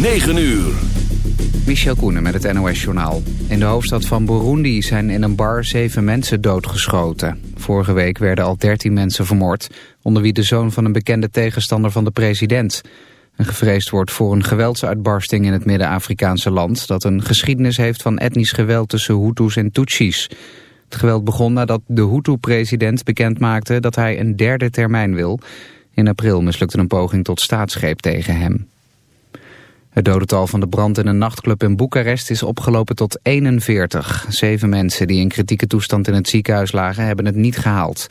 9 uur. Michel Koenen met het NOS-journaal. In de hoofdstad van Burundi zijn in een bar zeven mensen doodgeschoten. Vorige week werden al dertien mensen vermoord... onder wie de zoon van een bekende tegenstander van de president. En gevreesd wordt voor een geweldsuitbarsting in het Midden-Afrikaanse land... dat een geschiedenis heeft van etnisch geweld tussen Hutus en Tutsis. Het geweld begon nadat de Hutu-president bekendmaakte dat hij een derde termijn wil... In april mislukte een poging tot staatsgreep tegen hem. Het dodental van de brand in een nachtclub in Boekarest is opgelopen tot 41. Zeven mensen die in kritieke toestand in het ziekenhuis lagen hebben het niet gehaald.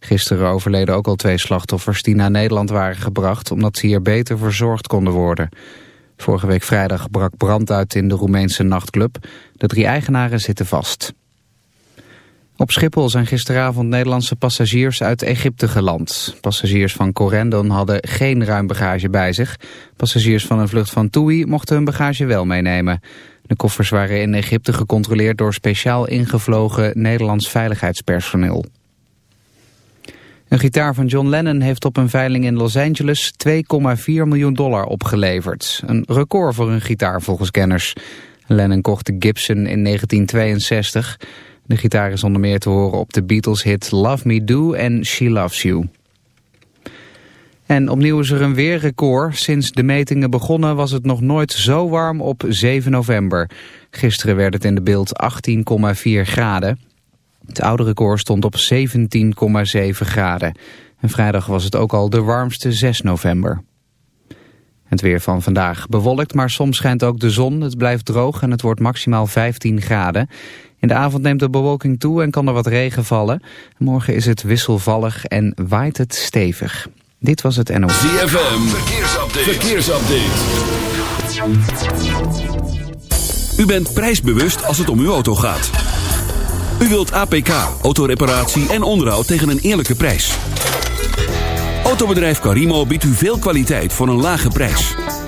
Gisteren overleden ook al twee slachtoffers die naar Nederland waren gebracht... omdat ze hier beter verzorgd konden worden. Vorige week vrijdag brak brand uit in de Roemeense nachtclub. De drie eigenaren zitten vast. Op Schiphol zijn gisteravond Nederlandse passagiers uit Egypte geland. Passagiers van Corendon hadden geen ruim bagage bij zich. Passagiers van een vlucht van TUI mochten hun bagage wel meenemen. De koffers waren in Egypte gecontroleerd door speciaal ingevlogen Nederlands veiligheidspersoneel. Een gitaar van John Lennon heeft op een veiling in Los Angeles 2,4 miljoen dollar opgeleverd. Een record voor een gitaar volgens kenners. Lennon kocht de Gibson in 1962... De gitaar is onder meer te horen op de Beatles-hit Love Me Do en She Loves You. En opnieuw is er een weerrecord. Sinds de metingen begonnen was het nog nooit zo warm op 7 november. Gisteren werd het in de beeld 18,4 graden. Het oude record stond op 17,7 graden. En vrijdag was het ook al de warmste 6 november. Het weer van vandaag bewolkt, maar soms schijnt ook de zon. Het blijft droog en het wordt maximaal 15 graden. In de avond neemt de bewolking toe en kan er wat regen vallen. Morgen is het wisselvallig en waait het stevig. Dit was het NOS. ZFM, verkeersupdate. verkeersupdate. U bent prijsbewust als het om uw auto gaat. U wilt APK, autoreparatie en onderhoud tegen een eerlijke prijs. Autobedrijf Carimo biedt u veel kwaliteit voor een lage prijs.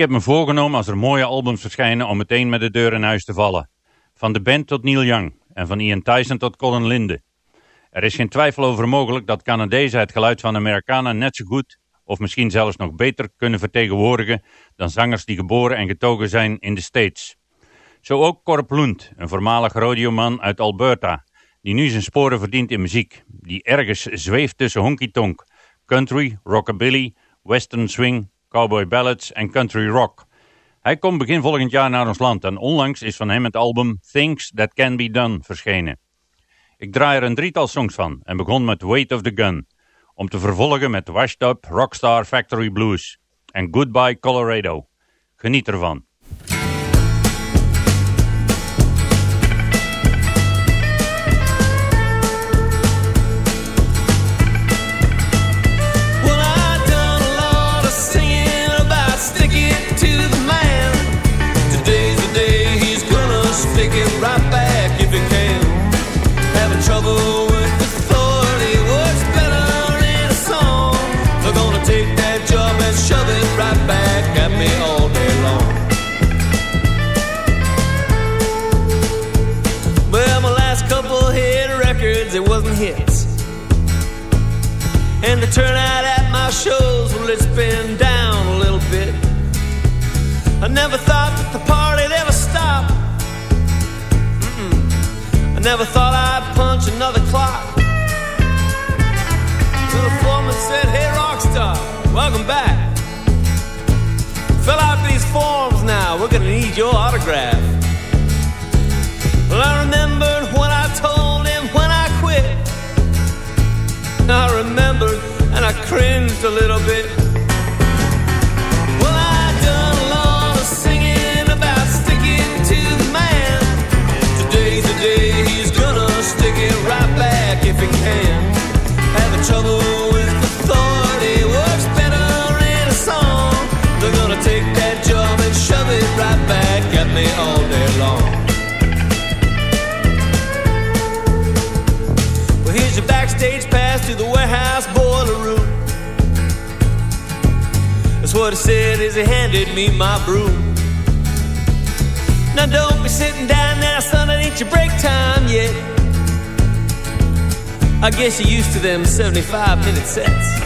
Heb me voorgenomen als er mooie albums verschijnen om meteen met de deur in huis te vallen. Van de band tot Neil Young en van Ian Tyson tot Colin Linde. Er is geen twijfel over mogelijk dat Canadezen het geluid van Amerikanen net zo goed of misschien zelfs nog beter kunnen vertegenwoordigen dan zangers die geboren en getogen zijn in de States. Zo ook Corp Lund, een voormalig radioman uit Alberta, die nu zijn sporen verdient in muziek, die ergens zweeft tussen honky-tonk, country, rockabilly, western swing cowboy ballads en country rock. Hij komt begin volgend jaar naar ons land en onlangs is van hem het album Things That Can Be Done verschenen. Ik draai er een drietal songs van en begon met Weight of the Gun, om te vervolgen met Washed Up Rockstar Factory Blues en Goodbye Colorado. Geniet ervan. I never thought that the party'd ever stop. Mm -mm. I never thought I'd punch another clock. Till the foreman said, Hey, rockstar, welcome back. Fill out these forms now, we're gonna need your autograph. Well, I remembered when I told him when I quit. I remembered and I cringed a little bit. What he said as he handed me my broom. Now don't be sitting down now, son, it ain't your break time yet. I guess you're used to them 75 minute sets.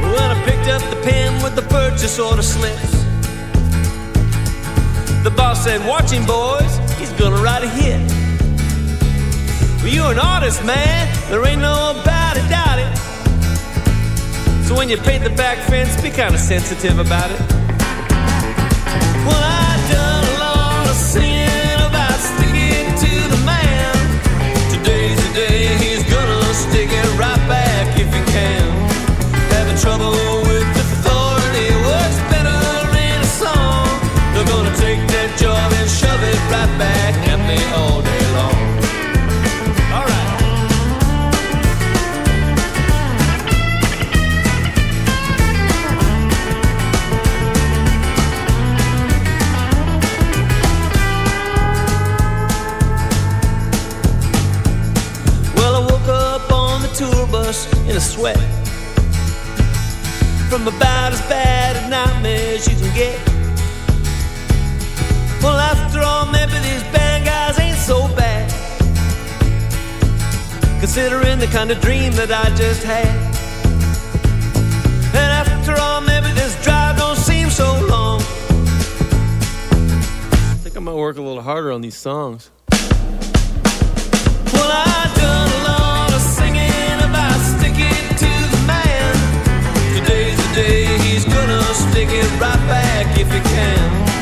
When I picked up the pen with the purchase order slips, the boss said, Watch him, boys, he's gonna write a hit. Well, you're an artist, man, there ain't no about it, doubt it. So when you paint the back fence, be kind of sensitive about it. From about as bad a nightmare as you can get. Well, after all, maybe these bad guys ain't so bad, considering the kind of dream that I just had. And after all, maybe this drive don't seem so long. I think I might work a little harder on these songs. Today's day he's gonna stick it right back if he can.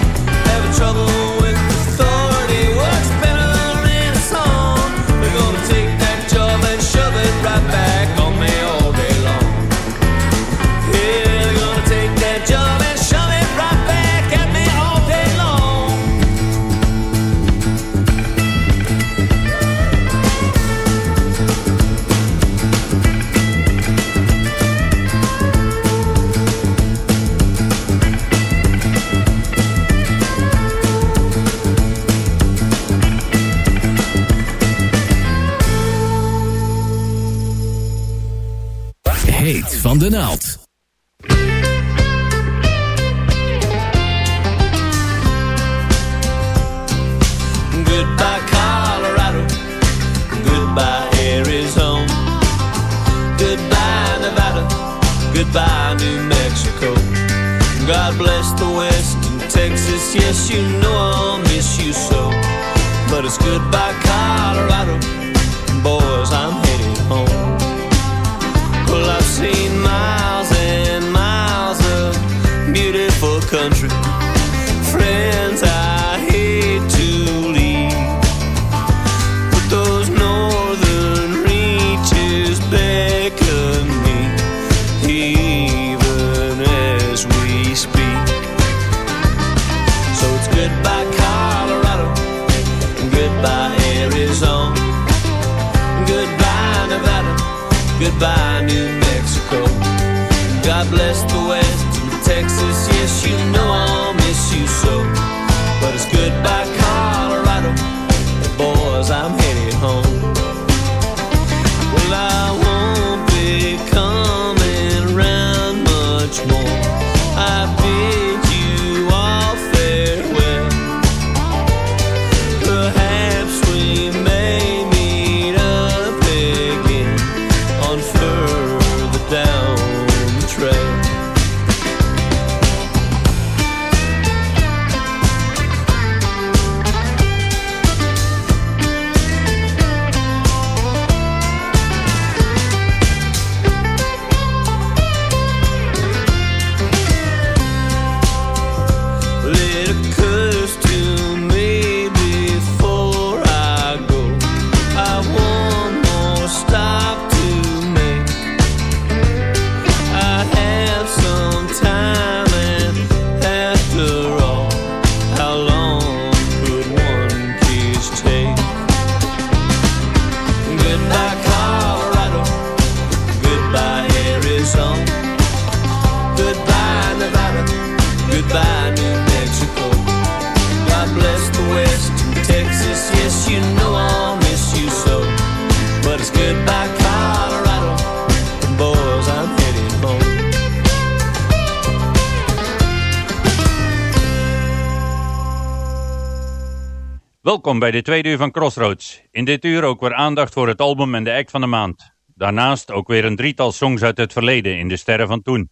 Bij de tweede uur van Crossroads. In dit uur ook weer aandacht voor het album en de act van de maand. Daarnaast ook weer een drietal songs uit het verleden in de sterren van toen.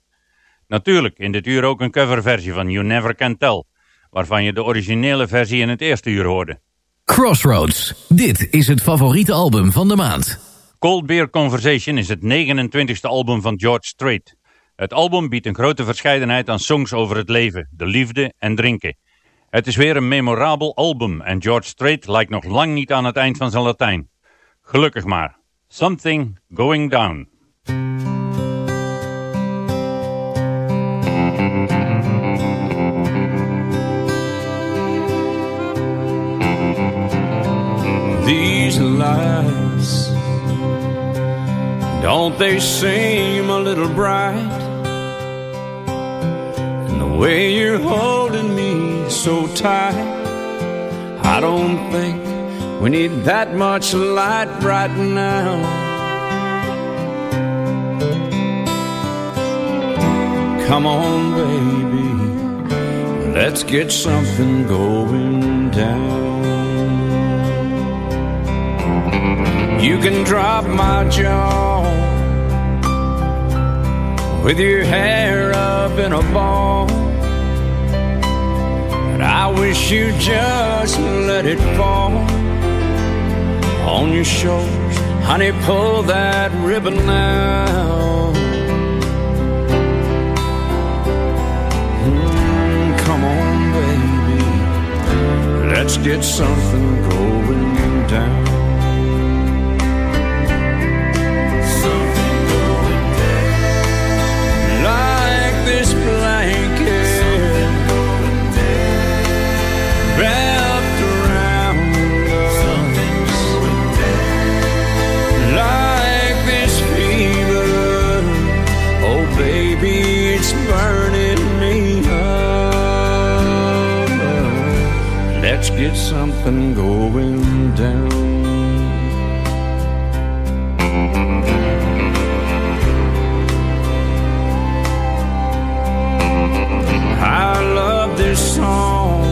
Natuurlijk in dit uur ook een coverversie van You Never Can Tell, waarvan je de originele versie in het eerste uur hoorde. Crossroads. Dit is het favoriete album van de maand. Cold Beer Conversation is het 29e album van George Strait. Het album biedt een grote verscheidenheid aan songs over het leven, de liefde en drinken. Het is weer een memorabel album en George Strait lijkt nog lang niet aan het eind van zijn Latijn. Gelukkig maar. Something Going Down. These lights, don't they seem a little bright? And the way you're holding me so tight, I don't think we need that much light right now. Come on, baby, let's get something going down. You can drop my jaw with your hair up in a ball. I wish you'd just let it fall on your shoulders. Honey, pull that ribbon now. Mm, come on, baby. Let's get something going down. Get something going down. I love this song.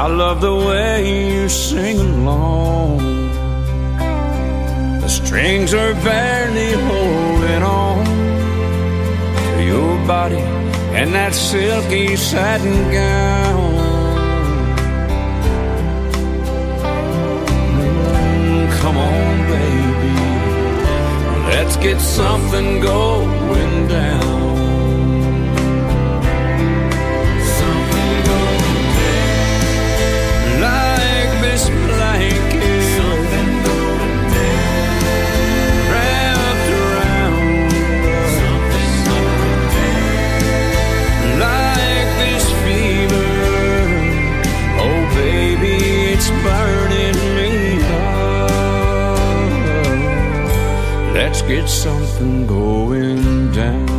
I love the way you sing along. The strings are barely holding on to your body and that silky satin gown. Get something going down. Get something going down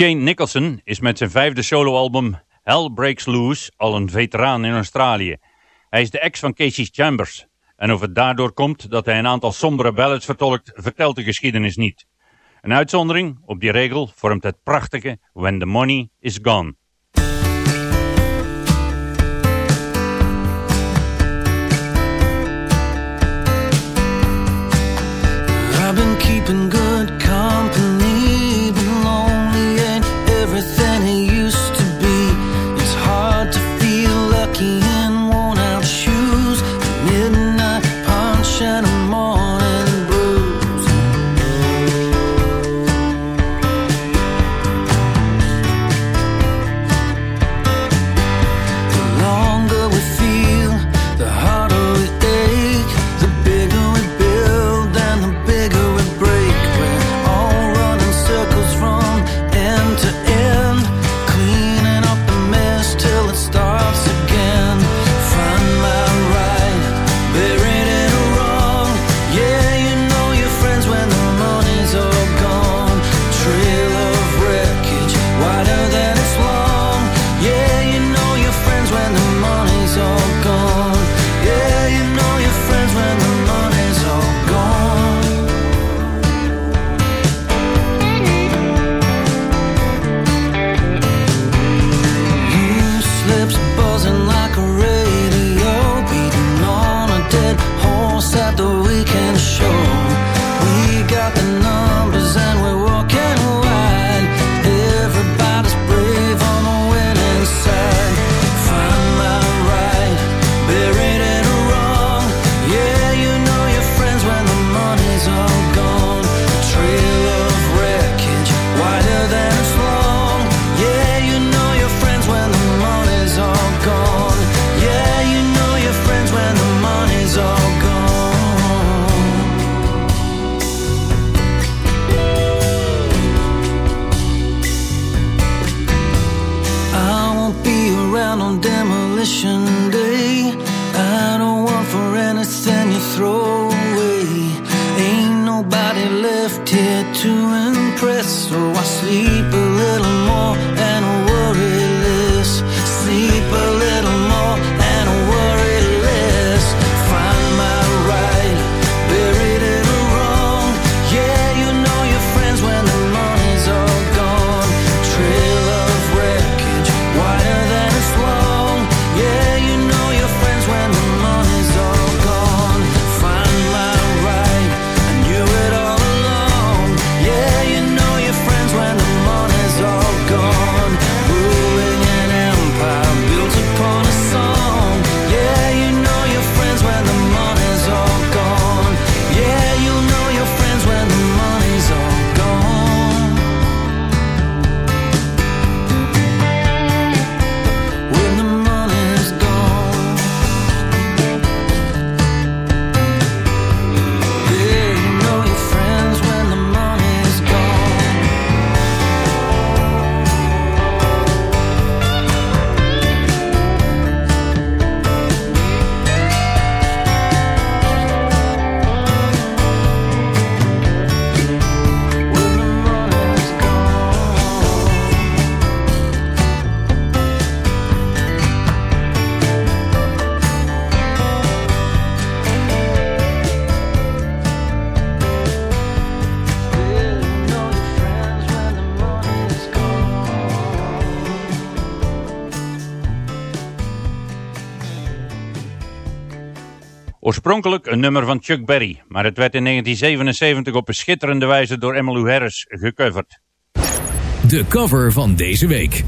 Shane Nicholson is met zijn vijfde soloalbum Hell Breaks Loose al een veteraan in Australië. Hij is de ex van Casey Chambers. En of het daardoor komt dat hij een aantal sombere ballads vertolkt, vertelt de geschiedenis niet. Een uitzondering op die regel vormt het prachtige When the Money is Gone. to impress, so I sleep. oorspronkelijk een nummer van Chuck Berry, maar het werd in 1977 op een schitterende wijze door Emmylou Harris gecoverd. De cover van deze week.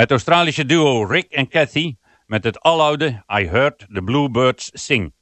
Het Australische duo Rick en Cathy met het aloude I Heard the Bluebirds Sing.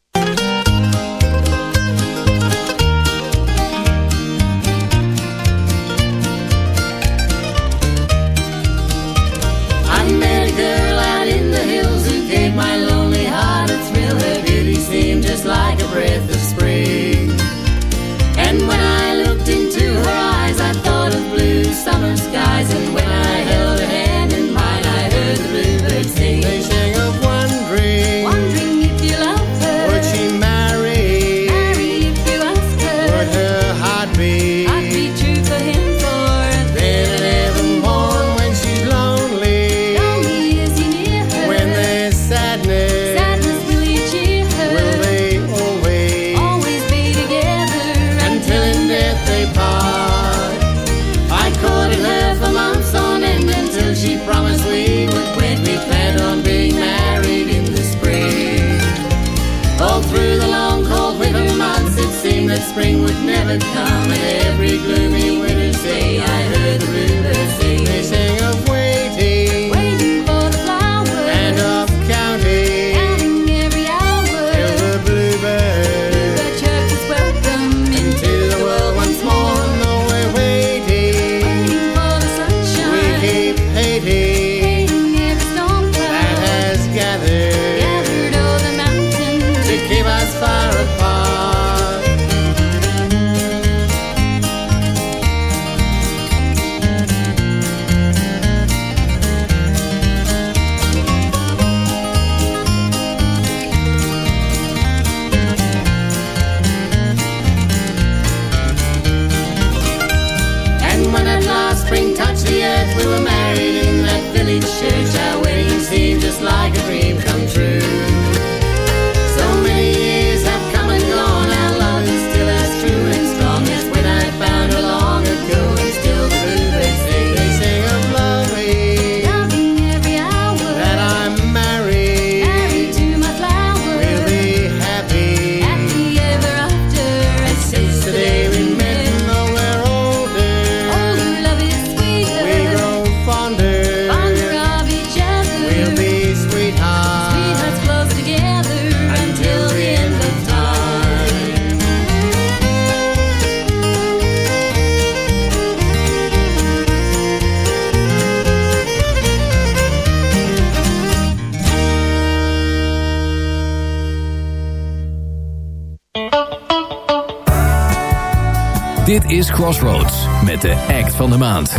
is Crossroads met de act van de maand.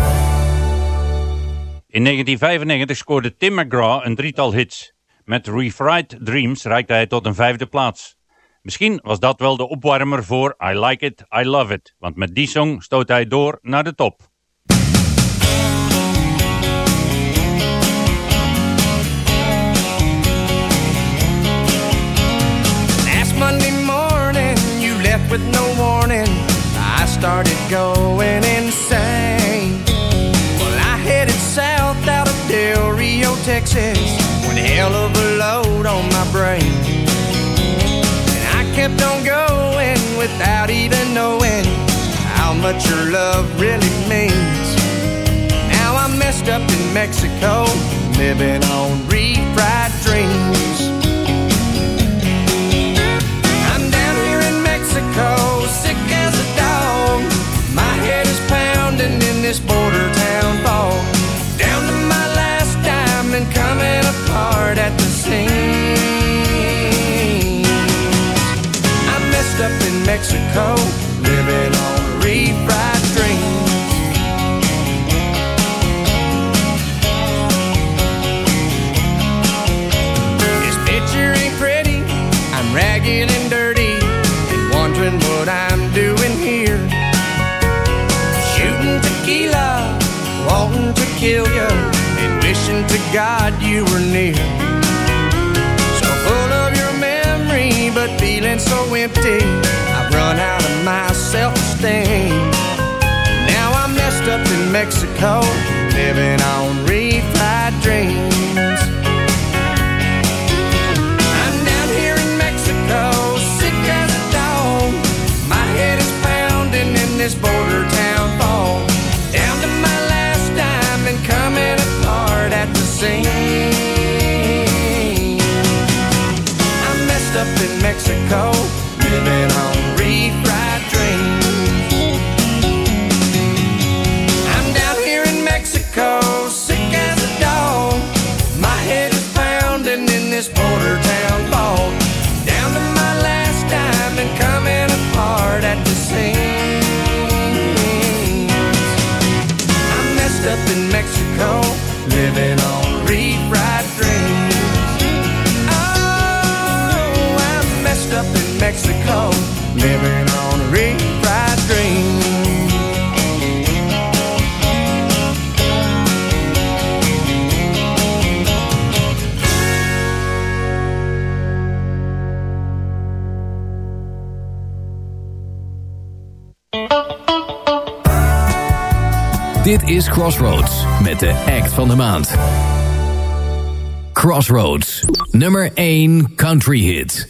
In 1995 scoorde Tim McGraw een drietal hits. Met Refried Dreams reikte hij tot een vijfde plaats. Misschien was dat wel de opwarmer voor I Like It, I Love It, want met die song stoot hij door naar de top. with no started going insane. Well, I headed south out of Del Rio, Texas, one hell of a load on my brain. And I kept on going without even knowing how much your love really means. Now I'm messed up in Mexico, living on refried dreams. I'm down here in Mexico. this border town fall down to my last dime and coming apart at the seams. I messed up in Mexico. God you were near. So full of your memory, but feeling so empty. I've run out of my self-esteem. Now I'm messed up in Mexico, living on Mexico, living on a refried dream. Dit is Crossroads met de act van de maand. Crossroads, nummer 1 country hit.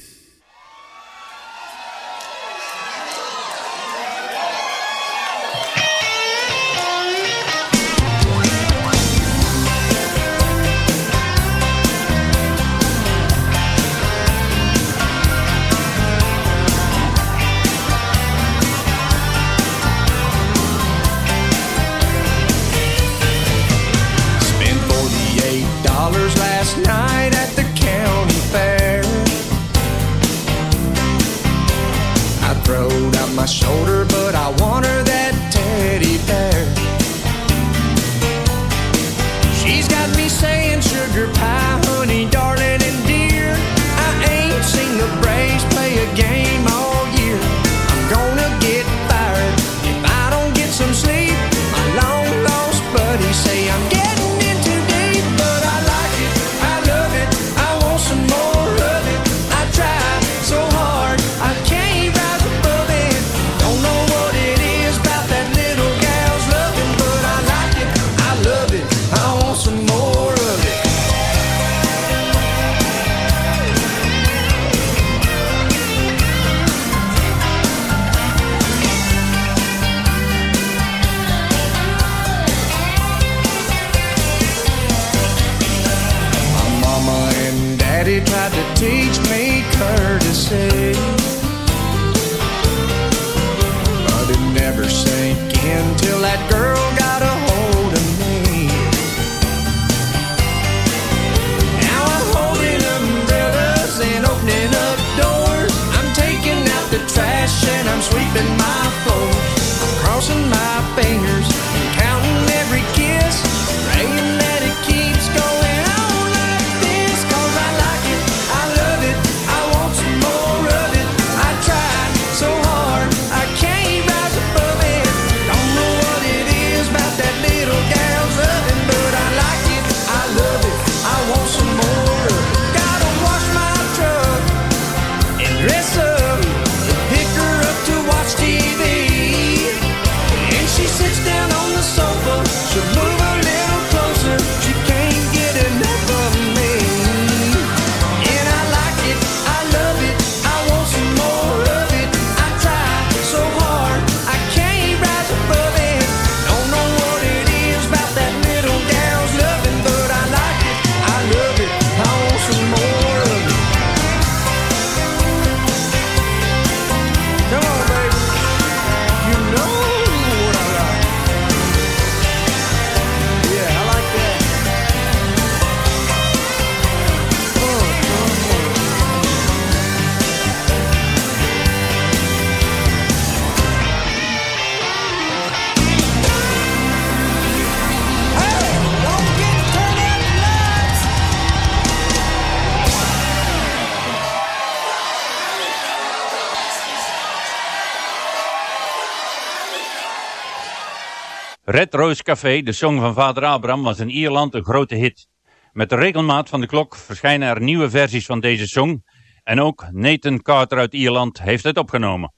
Red Rose Café, de song van vader Abraham, was in Ierland een grote hit. Met de regelmaat van de klok verschijnen er nieuwe versies van deze song. En ook Nathan Carter uit Ierland heeft het opgenomen.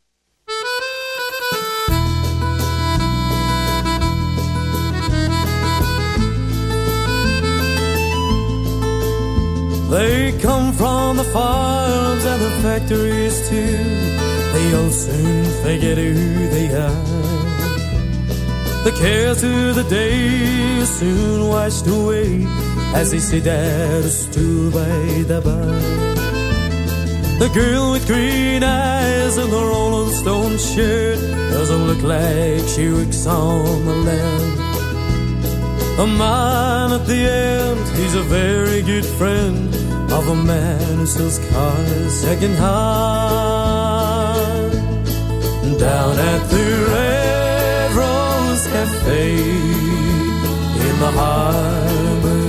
They come from the farms and the factories too. They'll soon forget who they are. The cares of the day soon washed away as he sat at a stool by the bar. The girl with green eyes and the Rolling Stone shirt doesn't look like she works on the land. A man at the end, he's a very good friend of a man who sells cars second hand. Down at the Cafe in the harbor,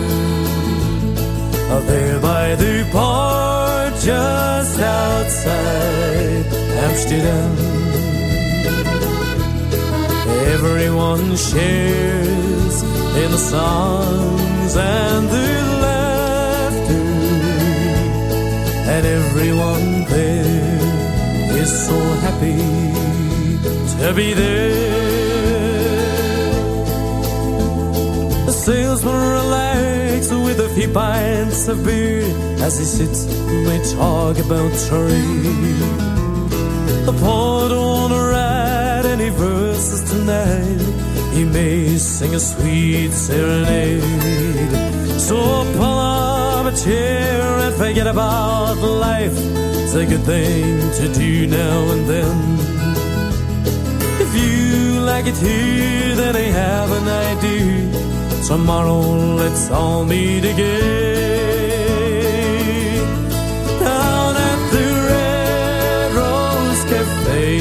there by the port just outside Amsterdam. Everyone shares in the songs and the laughter, and everyone there is so happy to be there. Salesman relaxes with a few pints of beer as he sits and they talk about trade. The poet won't write any verses tonight. He may sing a sweet serenade. So pull up a chair and forget about life. It's a good thing to do now and then. If you like it here, then I have an idea. Tomorrow let's all meet again. Down at the Red Rose Cafe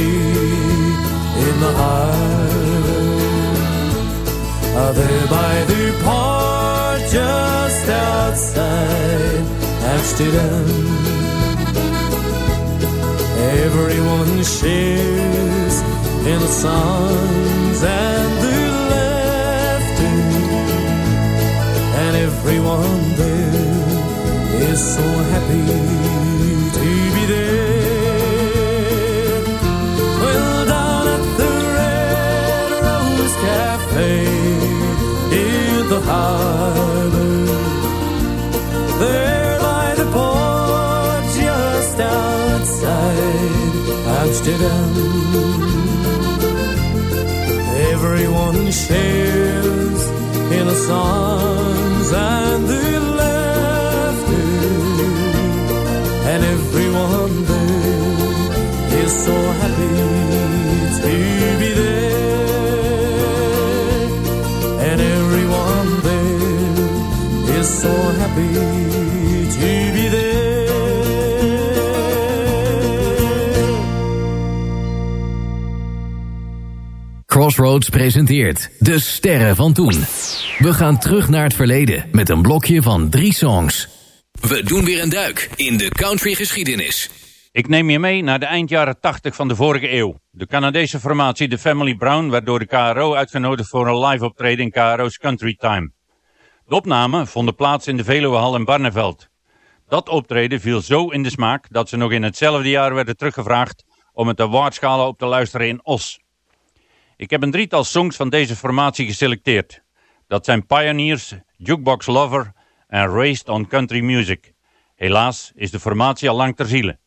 in the harbor. Uh, there by the port just outside Amsterdam. Everyone shares in the songs and the everyone there is so happy to be there. Well, down at the Red Rose Cafe in the harbor, there by the port just outside Amsterdam. Everyone shares in the songs and the laughter, and everyone there is so happy to be there, and everyone there is so happy to be there. Crossroads presenteert De Sterren van Toen. We gaan terug naar het verleden met een blokje van drie songs. We doen weer een duik in de country geschiedenis. Ik neem je mee naar de eind jaren 80 van de vorige eeuw. De Canadese formatie The Family Brown werd door de KRO uitgenodigd voor een live optreden in KRO's Country Time. De opnamen vonden plaats in de Veluwehal in Barneveld. Dat optreden viel zo in de smaak dat ze nog in hetzelfde jaar werden teruggevraagd om het awardschalen op te luisteren in Os. Ik heb een drietal songs van deze formatie geselecteerd. Dat zijn Pioneers, Jukebox Lover en Raised on Country Music. Helaas is de formatie al lang ter ziele.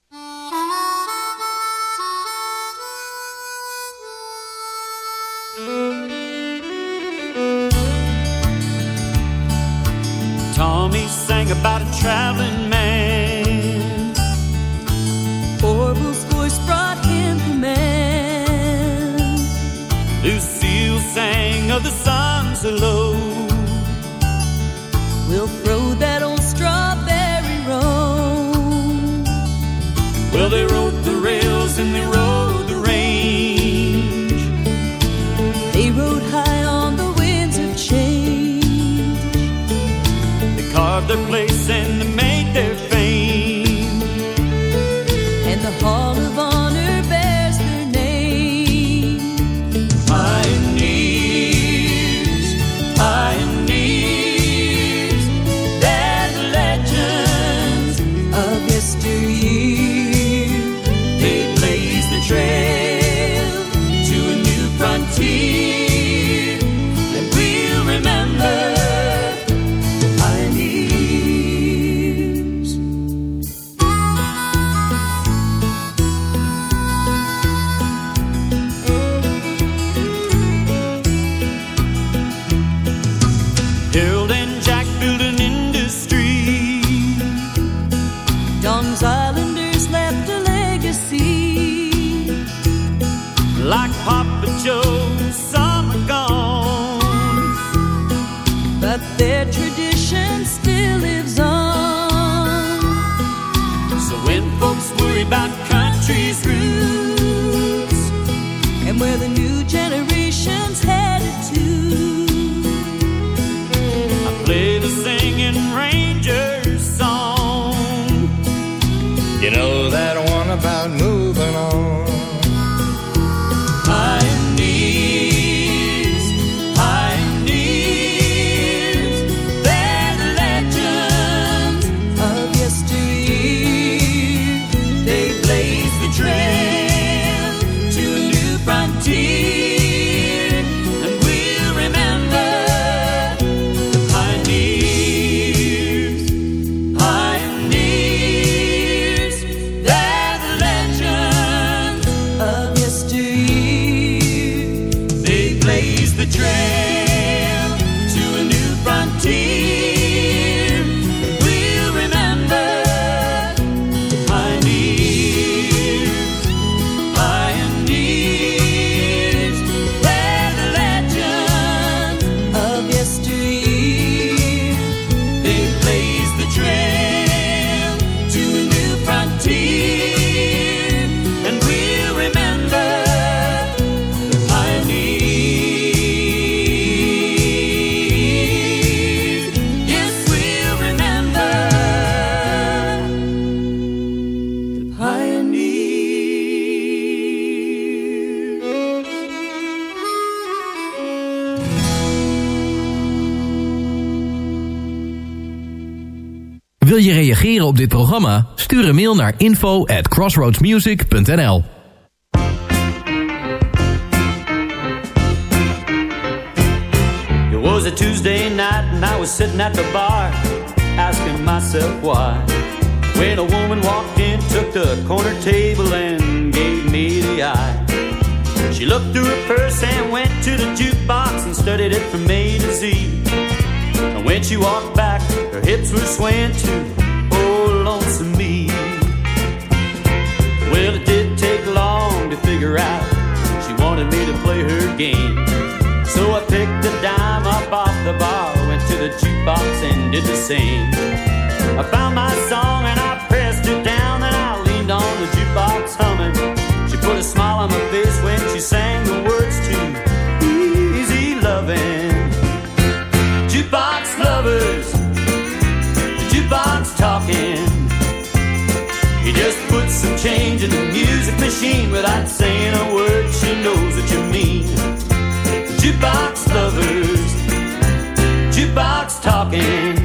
Country's info at crossroadsmusic.nl It was a Tuesday night and I was sitting at the bar asking myself why. When a woman walked in, took the corner table and gave me the eye. She looked through her purse and went to the jukebox and studied it from A to Z. And when she walked back, her hips were swaying too. Oh, lonesome me. To figure out she wanted me to play her game. So I picked a dime up off the bar, went to the jukebox and did the same. I found my song and I pressed it down, and I leaned on the jukebox humming. Some change in the music machine without saying a word. She knows what you mean. Jukebox lovers, jukebox talking.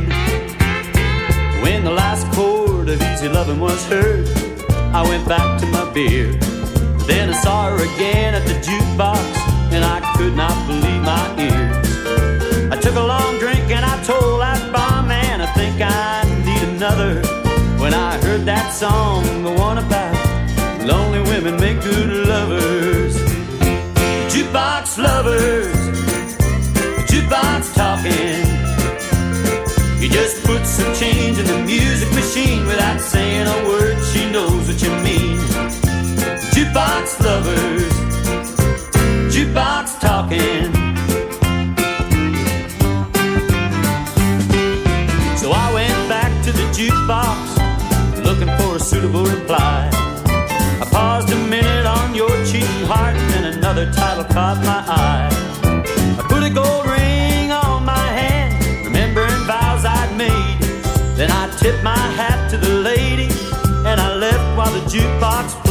When the last chord of Easy Loving was heard, I went back to my beer. Then I saw her again at the jukebox, and I could not believe my ears. I took a long drink and I told that barman I think I need another. When I heard that song, women make good lovers. Jukebox lovers, jukebox talking. You just put some change in the music machine without saying a word. She knows what you mean. Jukebox lovers, jukebox talking. So I went back to the jukebox looking for a suitable reply. Another title caught my eye. I put a gold ring on my hand, remembering vows I'd made. Then I tipped my hat to the lady, and I left while the jukebox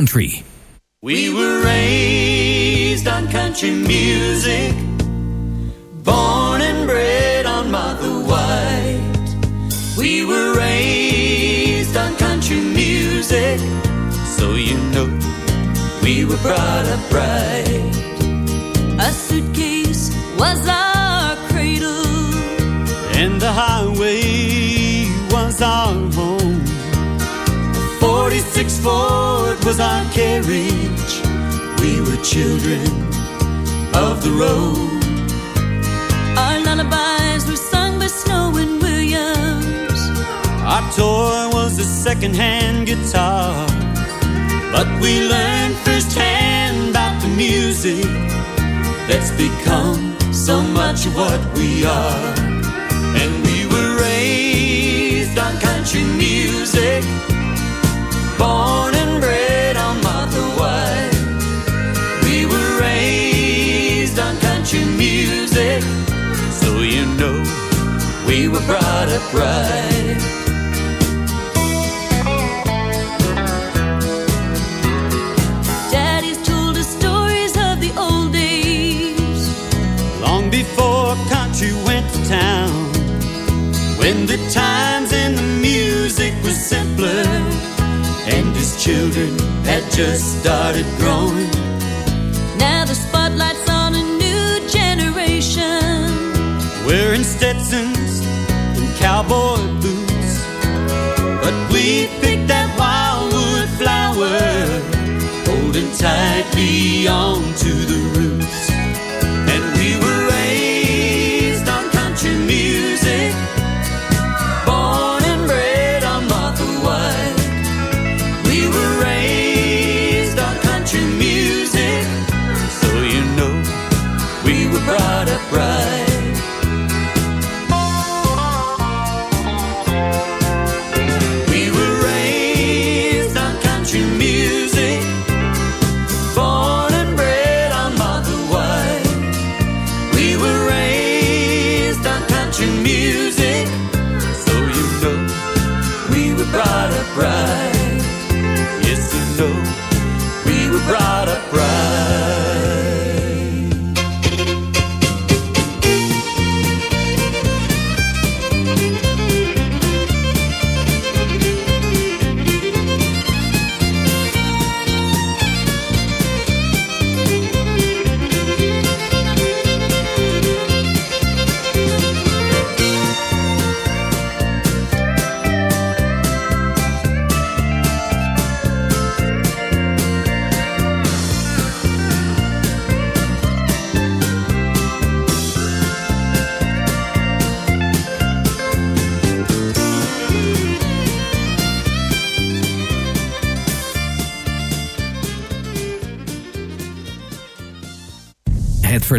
Country. We were raised on country music, born and bred on Mother White. We were raised on country music, so you know we were brought up right. Was our carriage. We were children of the road. Our lullabies were sung by Snow and Williams. Our toy was a second-hand guitar. But we learned firsthand about the music that's become so much of what we are. And we were raised on country music, born and bred on. We were raised on country music, so you know we were brought up right. Children had just started growing. Now the spotlight's on a new generation. Wearing Stetsons and cowboy boots, but we picked that wildwood flower, holding tightly on to the roots.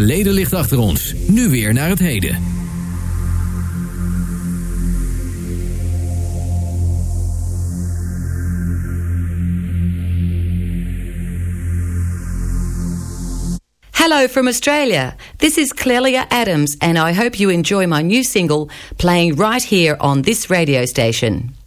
Verleden ligt achter ons. Nu weer naar het heden. Hello from Australia. This is Clelia Adams, and I hope you enjoy my new single playing right here on this radio station.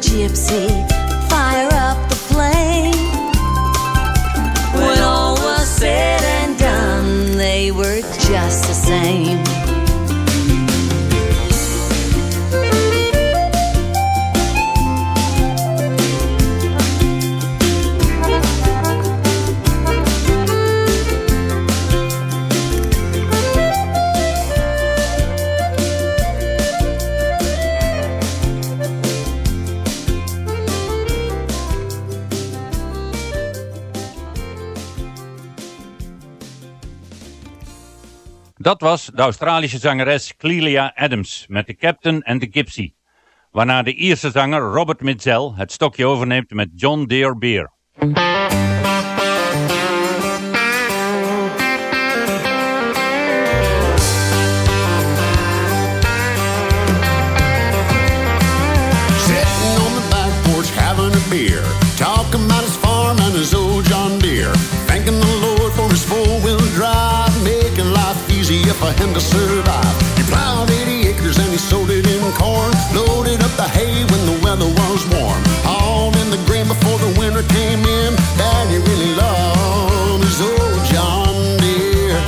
gypsy. Dat was de Australische zangeres Clelia Adams met de Captain and the Gypsy. Waarna de Ierse zanger Robert Mitchell het stokje overneemt met John Deere Beer. him to survive. He plowed 80 acres and he sowed it in corn, loaded up the hay when the weather was warm. All in the grain before the winter came in. Daddy really loved his old John Deere.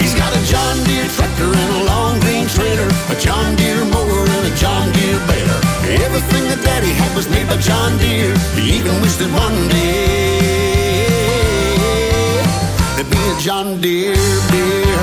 He's got a John Deere tractor and a long green trailer, a John Deere mower and a John Deere baler. Everything that Daddy had was made by John Deere. He even wished that one day. John Deere, beer.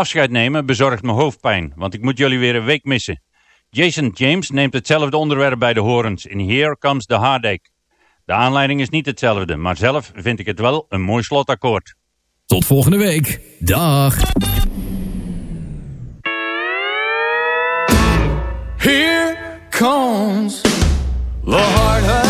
Afscheid nemen bezorgt me hoofdpijn, want ik moet jullie weer een week missen. Jason James neemt hetzelfde onderwerp bij de horens in Here Comes the Heartache. De aanleiding is niet hetzelfde, maar zelf vind ik het wel een mooi slotakkoord. Tot volgende week. Dag. Here comes the heartache.